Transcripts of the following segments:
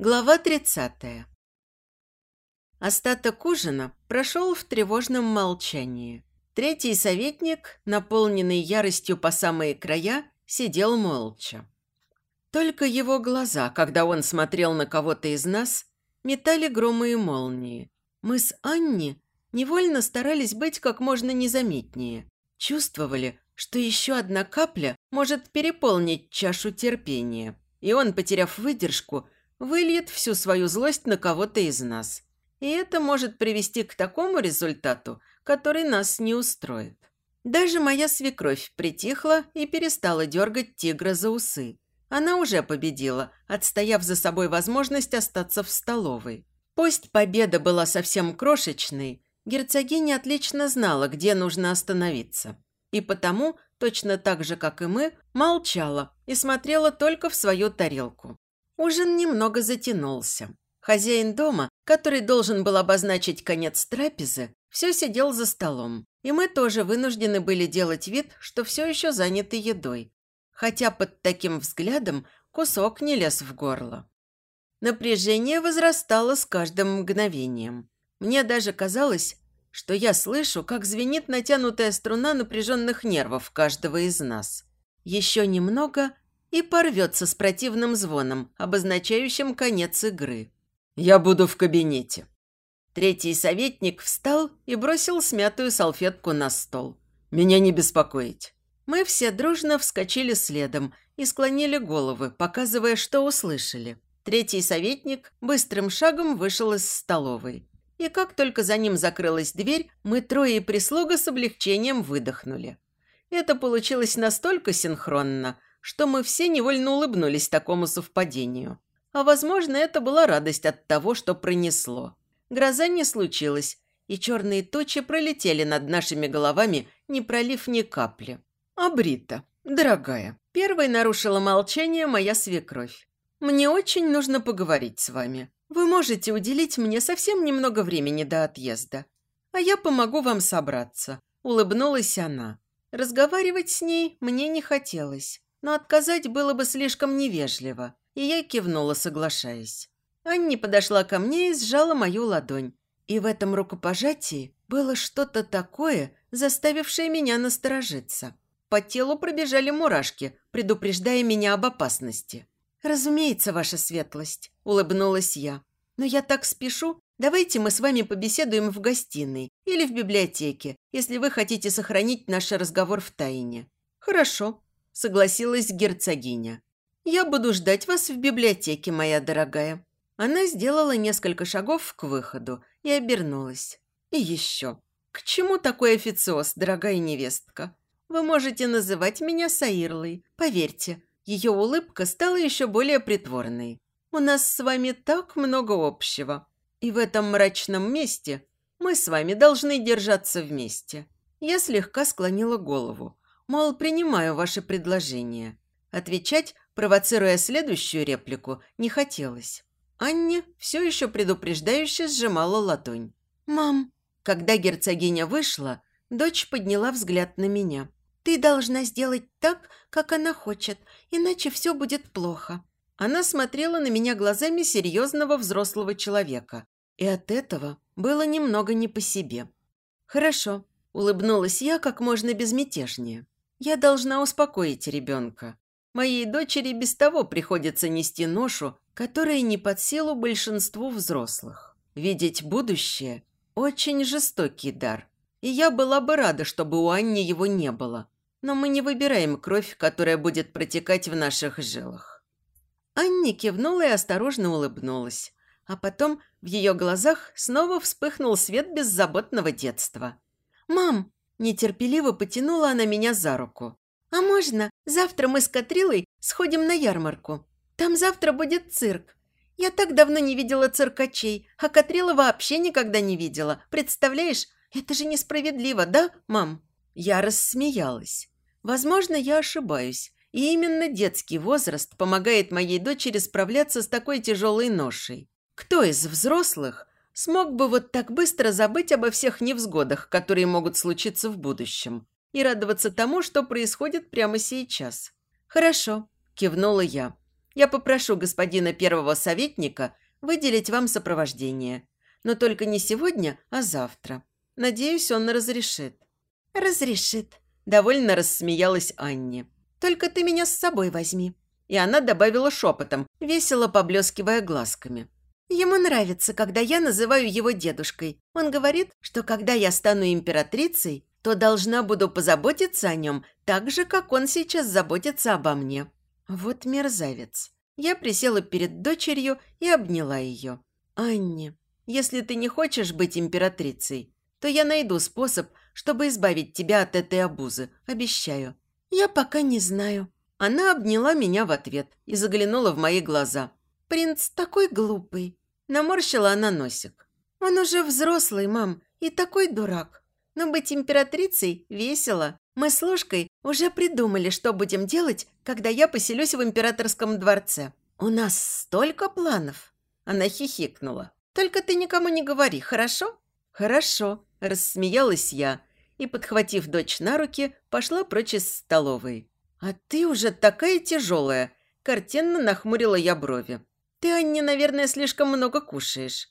Глава 30. Остаток ужина прошел в тревожном молчании. Третий советник, наполненный яростью по самые края, сидел молча. Только его глаза, когда он смотрел на кого-то из нас, метали громы и молнии. Мы с Анни невольно старались быть как можно незаметнее. Чувствовали, что еще одна капля может переполнить чашу терпения. И он, потеряв выдержку, выльет всю свою злость на кого-то из нас. И это может привести к такому результату, который нас не устроит. Даже моя свекровь притихла и перестала дергать тигра за усы. Она уже победила, отстояв за собой возможность остаться в столовой. Пусть победа была совсем крошечной, герцогиня отлично знала, где нужно остановиться. И потому, точно так же, как и мы, молчала и смотрела только в свою тарелку. Ужин немного затянулся. Хозяин дома, который должен был обозначить конец трапезы, все сидел за столом, и мы тоже вынуждены были делать вид, что все еще заняты едой. Хотя под таким взглядом кусок не лез в горло. Напряжение возрастало с каждым мгновением. Мне даже казалось, что я слышу, как звенит натянутая струна напряженных нервов каждого из нас. Еще немного, и порвется с противным звоном, обозначающим конец игры. «Я буду в кабинете». Третий советник встал и бросил смятую салфетку на стол. «Меня не беспокоить». Мы все дружно вскочили следом и склонили головы, показывая, что услышали. Третий советник быстрым шагом вышел из столовой. И как только за ним закрылась дверь, мы трое и прислуга с облегчением выдохнули. Это получилось настолько синхронно, что мы все невольно улыбнулись такому совпадению. А, возможно, это была радость от того, что пронесло. Гроза не случилась, и черные тучи пролетели над нашими головами, не пролив ни капли. А Брита, дорогая, первой нарушила молчание моя свекровь. Мне очень нужно поговорить с вами. Вы можете уделить мне совсем немного времени до отъезда. А я помогу вам собраться. Улыбнулась она. Разговаривать с ней мне не хотелось но отказать было бы слишком невежливо, и я кивнула, соглашаясь. Анни подошла ко мне и сжала мою ладонь. И в этом рукопожатии было что-то такое, заставившее меня насторожиться. По телу пробежали мурашки, предупреждая меня об опасности. «Разумеется, ваша светлость», – улыбнулась я. «Но я так спешу. Давайте мы с вами побеседуем в гостиной или в библиотеке, если вы хотите сохранить наш разговор в тайне». «Хорошо», согласилась герцогиня. «Я буду ждать вас в библиотеке, моя дорогая». Она сделала несколько шагов к выходу и обернулась. «И еще. К чему такой официоз, дорогая невестка? Вы можете называть меня Саирлой. Поверьте, ее улыбка стала еще более притворной. У нас с вами так много общего. И в этом мрачном месте мы с вами должны держаться вместе». Я слегка склонила голову, Мол, принимаю ваше предложение. Отвечать, провоцируя следующую реплику, не хотелось. Анне все еще предупреждающе сжимала ладонь. «Мам!» Когда герцогиня вышла, дочь подняла взгляд на меня. «Ты должна сделать так, как она хочет, иначе все будет плохо». Она смотрела на меня глазами серьезного взрослого человека. И от этого было немного не по себе. «Хорошо», – улыбнулась я как можно безмятежнее. Я должна успокоить ребенка. Моей дочери без того приходится нести ношу, которая не под силу большинству взрослых. Видеть будущее – очень жестокий дар. И я была бы рада, чтобы у Анни его не было. Но мы не выбираем кровь, которая будет протекать в наших жилах. Анни кивнула и осторожно улыбнулась. А потом в ее глазах снова вспыхнул свет беззаботного детства. «Мам, Нетерпеливо потянула она меня за руку. «А можно? Завтра мы с Катрилой сходим на ярмарку. Там завтра будет цирк. Я так давно не видела циркачей, а Катрила вообще никогда не видела. Представляешь, это же несправедливо, да, мам?» Я рассмеялась. Возможно, я ошибаюсь. И именно детский возраст помогает моей дочери справляться с такой тяжелой ношей. Кто из взрослых смог бы вот так быстро забыть обо всех невзгодах, которые могут случиться в будущем, и радоваться тому, что происходит прямо сейчас. «Хорошо», – кивнула я. Я попрошу господина первого советника выделить вам сопровождение. Но только не сегодня, а завтра. Надеюсь, он разрешит». «Разрешит», – довольно рассмеялась Анне. «Только ты меня с собой возьми». И она добавила шепотом, весело поблескивая глазками. Ему нравится, когда я называю его дедушкой. Он говорит, что когда я стану императрицей, то должна буду позаботиться о нем так же, как он сейчас заботится обо мне. Вот мерзавец. Я присела перед дочерью и обняла ее. «Анне, если ты не хочешь быть императрицей, то я найду способ, чтобы избавить тебя от этой обузы, обещаю». «Я пока не знаю». Она обняла меня в ответ и заглянула в мои глаза. «Принц такой глупый». Наморщила она носик. «Он уже взрослый, мам, и такой дурак. Но быть императрицей весело. Мы с Ложкой уже придумали, что будем делать, когда я поселюсь в императорском дворце. У нас столько планов». Она хихикнула. «Только ты никому не говори, хорошо?» «Хорошо», – рассмеялась я и, подхватив дочь на руки, пошла прочь из столовой. «А ты уже такая тяжелая!» – картинно нахмурила я брови. «Ты, Анне, наверное, слишком много кушаешь.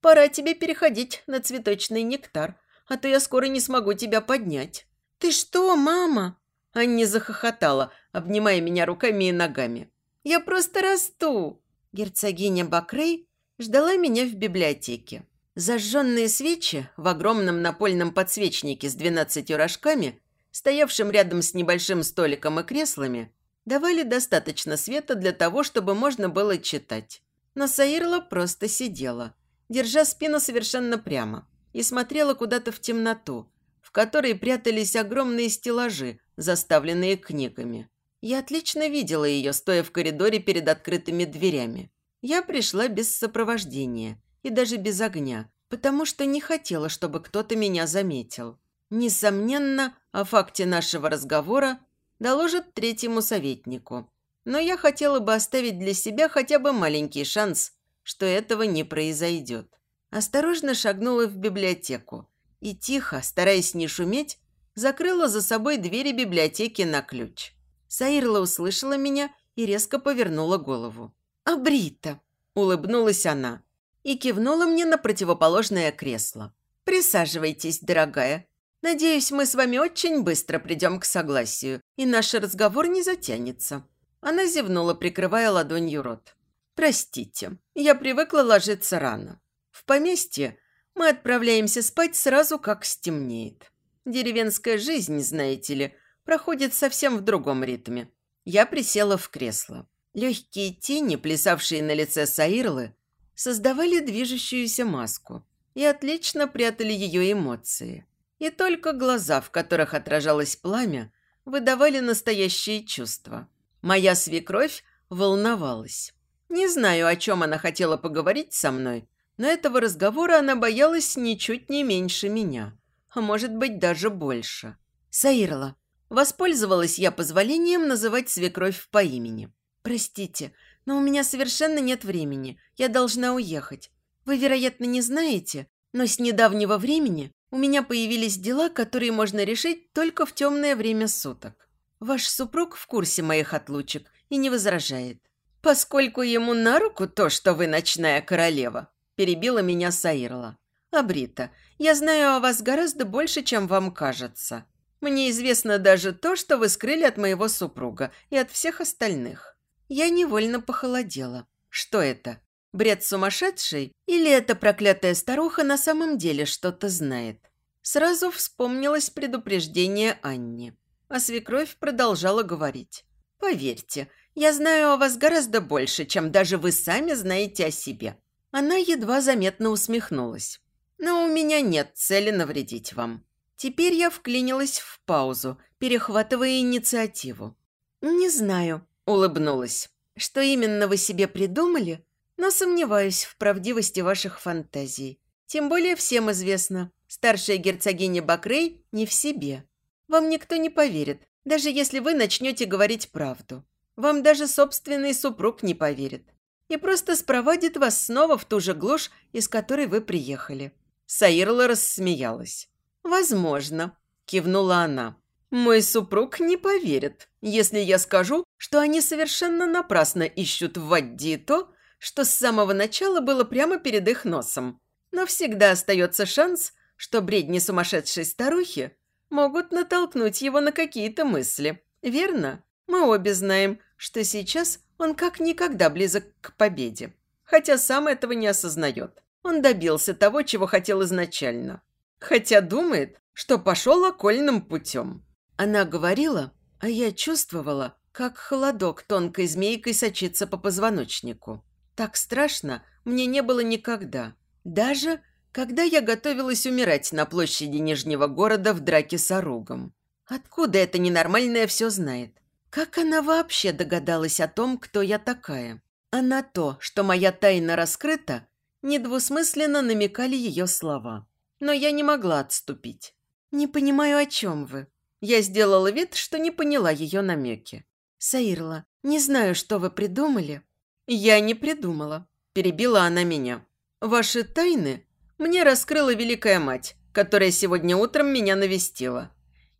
Пора тебе переходить на цветочный нектар, а то я скоро не смогу тебя поднять». «Ты что, мама?» Анне захохотала, обнимая меня руками и ногами. «Я просто расту!» Герцогиня Бакрей ждала меня в библиотеке. Зажженные свечи в огромном напольном подсвечнике с двенадцатью рожками, стоявшим рядом с небольшим столиком и креслами, давали достаточно света для того, чтобы можно было читать. Но Саирла просто сидела, держа спину совершенно прямо, и смотрела куда-то в темноту, в которой прятались огромные стеллажи, заставленные книгами. Я отлично видела ее, стоя в коридоре перед открытыми дверями. Я пришла без сопровождения и даже без огня, потому что не хотела, чтобы кто-то меня заметил. Несомненно, о факте нашего разговора доложат третьему советнику. Но я хотела бы оставить для себя хотя бы маленький шанс, что этого не произойдет. Осторожно шагнула в библиотеку и тихо, стараясь не шуметь, закрыла за собой двери библиотеки на ключ. Саирла услышала меня и резко повернула голову. «Абрита!» – улыбнулась она и кивнула мне на противоположное кресло. «Присаживайтесь, дорогая. Надеюсь, мы с вами очень быстро придем к согласию, и наш разговор не затянется». Она зевнула, прикрывая ладонью рот. «Простите, я привыкла ложиться рано. В поместье мы отправляемся спать сразу, как стемнеет. Деревенская жизнь, знаете ли, проходит совсем в другом ритме. Я присела в кресло. Легкие тени, плясавшие на лице Саирлы, создавали движущуюся маску и отлично прятали ее эмоции. И только глаза, в которых отражалось пламя, выдавали настоящие чувства. Моя свекровь волновалась. Не знаю, о чем она хотела поговорить со мной, но этого разговора она боялась ничуть не меньше меня, а может быть даже больше. Саирла. Воспользовалась я позволением называть свекровь по имени. «Простите, но у меня совершенно нет времени. Я должна уехать. Вы, вероятно, не знаете, но с недавнего времени у меня появились дела, которые можно решить только в темное время суток. Ваш супруг в курсе моих отлучек и не возражает. Поскольку ему на руку то, что вы ночная королева, перебила меня Саирла. Абрита, я знаю о вас гораздо больше, чем вам кажется. Мне известно даже то, что вы скрыли от моего супруга и от всех остальных. Я невольно похолодела. Что это? Бред сумасшедший? Или эта проклятая старуха на самом деле что-то знает? Сразу вспомнилось предупреждение Анни. А свекровь продолжала говорить. «Поверьте, я знаю о вас гораздо больше, чем даже вы сами знаете о себе». Она едва заметно усмехнулась. «Но у меня нет цели навредить вам». Теперь я вклинилась в паузу, перехватывая инициативу. «Не знаю, Улыбнулась. «Что именно вы себе придумали? Но сомневаюсь в правдивости ваших фантазий. Тем более всем известно, старшая герцогиня Бакрей не в себе. Вам никто не поверит, даже если вы начнете говорить правду. Вам даже собственный супруг не поверит. И просто спроводит вас снова в ту же глушь, из которой вы приехали». Саирла рассмеялась. «Возможно», – кивнула она. Мой супруг не поверит, если я скажу, что они совершенно напрасно ищут в то, что с самого начала было прямо перед их носом. Но всегда остается шанс, что бредни сумасшедшей старухи могут натолкнуть его на какие-то мысли. Верно? Мы обе знаем, что сейчас он как никогда близок к победе. Хотя сам этого не осознает. Он добился того, чего хотел изначально. Хотя думает, что пошел окольным путем. Она говорила, а я чувствовала, как холодок тонкой змейкой сочится по позвоночнику. Так страшно мне не было никогда. Даже когда я готовилась умирать на площади Нижнего города в драке с Оругом. Откуда эта ненормальная все знает? Как она вообще догадалась о том, кто я такая? А на то, что моя тайна раскрыта, недвусмысленно намекали ее слова. Но я не могла отступить. «Не понимаю, о чем вы». Я сделала вид, что не поняла ее намеки. «Саирла, не знаю, что вы придумали». «Я не придумала», – перебила она меня. «Ваши тайны мне раскрыла Великая Мать, которая сегодня утром меня навестила.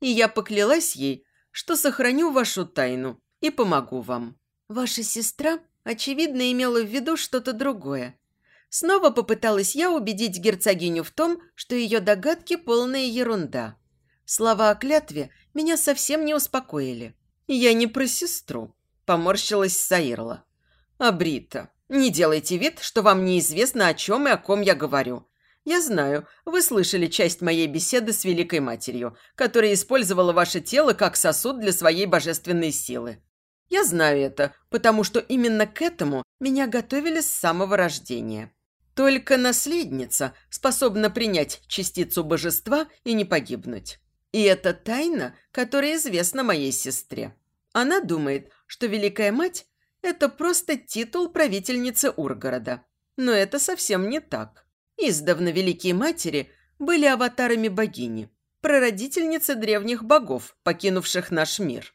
И я поклялась ей, что сохраню вашу тайну и помогу вам. Ваша сестра, очевидно, имела в виду что-то другое. Снова попыталась я убедить герцогиню в том, что ее догадки – полная ерунда. Слова о клятве меня совсем не успокоили. «Я не про сестру», – поморщилась Саирла. «А Брита, не делайте вид, что вам неизвестно, о чем и о ком я говорю. «Я знаю, вы слышали часть моей беседы с Великой Матерью, которая использовала ваше тело как сосуд для своей божественной силы. Я знаю это, потому что именно к этому меня готовили с самого рождения. Только наследница способна принять частицу божества и не погибнуть. И это тайна, которая известна моей сестре. Она думает, что Великая Мать – это просто титул правительницы Ургорода. Но это совсем не так. Издавна великие матери были аватарами богини, прародительницы древних богов, покинувших наш мир.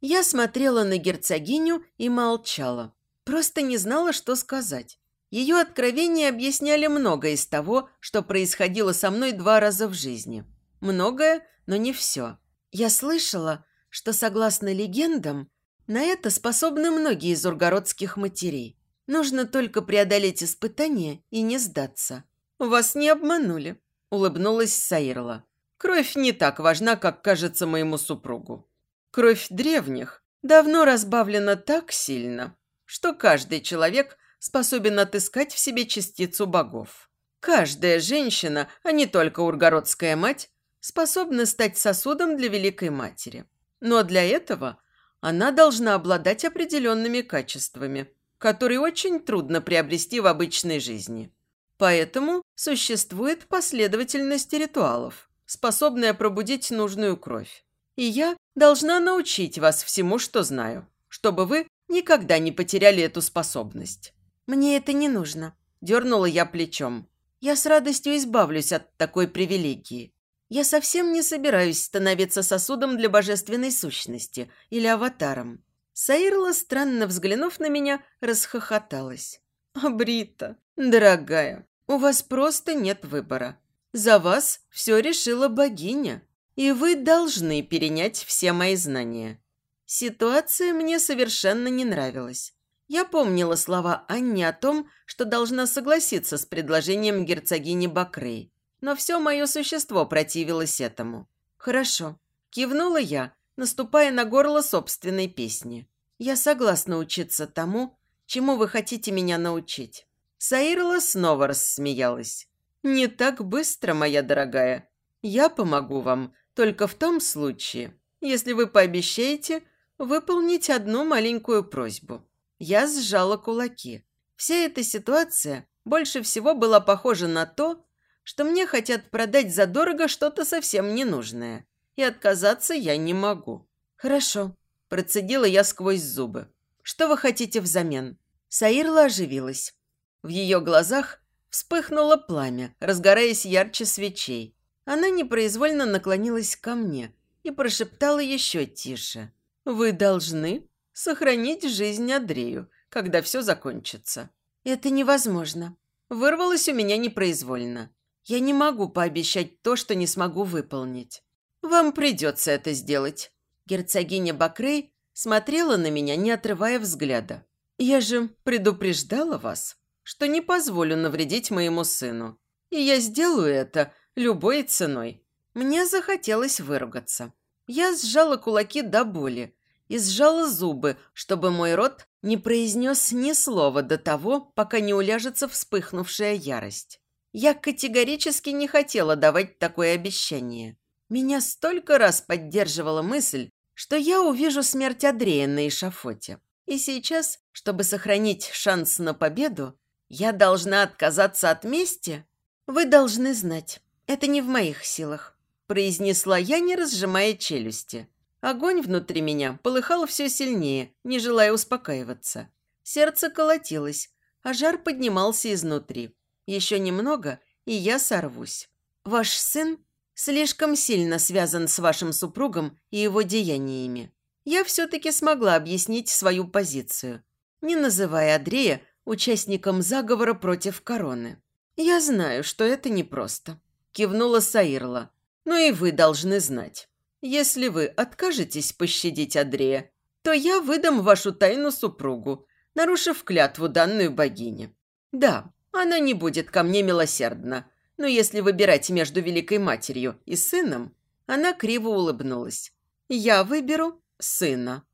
Я смотрела на герцогиню и молчала. Просто не знала, что сказать. Ее откровения объясняли многое из того, что происходило со мной два раза в жизни. Многое, но не все. Я слышала, что, согласно легендам, на это способны многие из ургородских матерей. Нужно только преодолеть испытания и не сдаться. «Вас не обманули», – улыбнулась Саирла. «Кровь не так важна, как кажется моему супругу. Кровь древних давно разбавлена так сильно, что каждый человек способен отыскать в себе частицу богов. Каждая женщина, а не только ургородская мать, способна стать сосудом для Великой Матери. Но для этого она должна обладать определенными качествами, которые очень трудно приобрести в обычной жизни. Поэтому существует последовательность ритуалов, способная пробудить нужную кровь. И я должна научить вас всему, что знаю, чтобы вы никогда не потеряли эту способность. Мне это не нужно, дернула я плечом. Я с радостью избавлюсь от такой привилегии. Я совсем не собираюсь становиться сосудом для божественной сущности или аватаром. Саирла, странно взглянув на меня, расхохоталась. «А Брита, дорогая, у вас просто нет выбора. За вас все решила богиня, и вы должны перенять все мои знания». Ситуация мне совершенно не нравилась. Я помнила слова Анни о том, что должна согласиться с предложением герцогини Бакрей, но все мое существо противилось этому. «Хорошо», – кивнула я, наступая на горло собственной песни. «Я согласна учиться тому, чему вы хотите меня научить». Саирла снова рассмеялась. «Не так быстро, моя дорогая. Я помогу вам только в том случае, если вы пообещаете выполнить одну маленькую просьбу». Я сжала кулаки. Вся эта ситуация больше всего была похожа на то, что мне хотят продать задорого что-то совсем ненужное, и отказаться я не могу. «Хорошо», – процедила я сквозь зубы. «Что вы хотите взамен?» Саирла оживилась. В ее глазах вспыхнуло пламя, разгораясь ярче свечей. Она непроизвольно наклонилась ко мне и прошептала еще тише. «Вы должны сохранить жизнь Андрею, когда все закончится». «Это невозможно». Вырвалось у меня непроизвольно. Я не могу пообещать то, что не смогу выполнить. Вам придется это сделать. Герцогиня Бакрей смотрела на меня, не отрывая взгляда. «Я же предупреждала вас, что не позволю навредить моему сыну. И я сделаю это любой ценой». Мне захотелось выругаться. Я сжала кулаки до боли и сжала зубы, чтобы мой рот не произнес ни слова до того, пока не уляжется вспыхнувшая ярость. Я категорически не хотела давать такое обещание. Меня столько раз поддерживала мысль, что я увижу смерть Андрея на эшафоте. И сейчас, чтобы сохранить шанс на победу, я должна отказаться от мести? Вы должны знать, это не в моих силах, произнесла я, не разжимая челюсти. Огонь внутри меня полыхал все сильнее, не желая успокаиваться. Сердце колотилось, а жар поднимался изнутри. Еще немного, и я сорвусь. Ваш сын слишком сильно связан с вашим супругом и его деяниями. Я все-таки смогла объяснить свою позицию, не называя Андрея участником заговора против короны. «Я знаю, что это непросто», – кивнула Саирла. «Но и вы должны знать. Если вы откажетесь пощадить Андрея, то я выдам вашу тайну супругу, нарушив клятву данную богине. Да, она не будет ко мне милосердна, но если выбирать между Великой Матерью и сыном, она криво улыбнулась. Я выберу сына.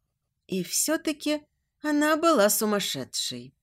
И все-таки она была сумасшедшей.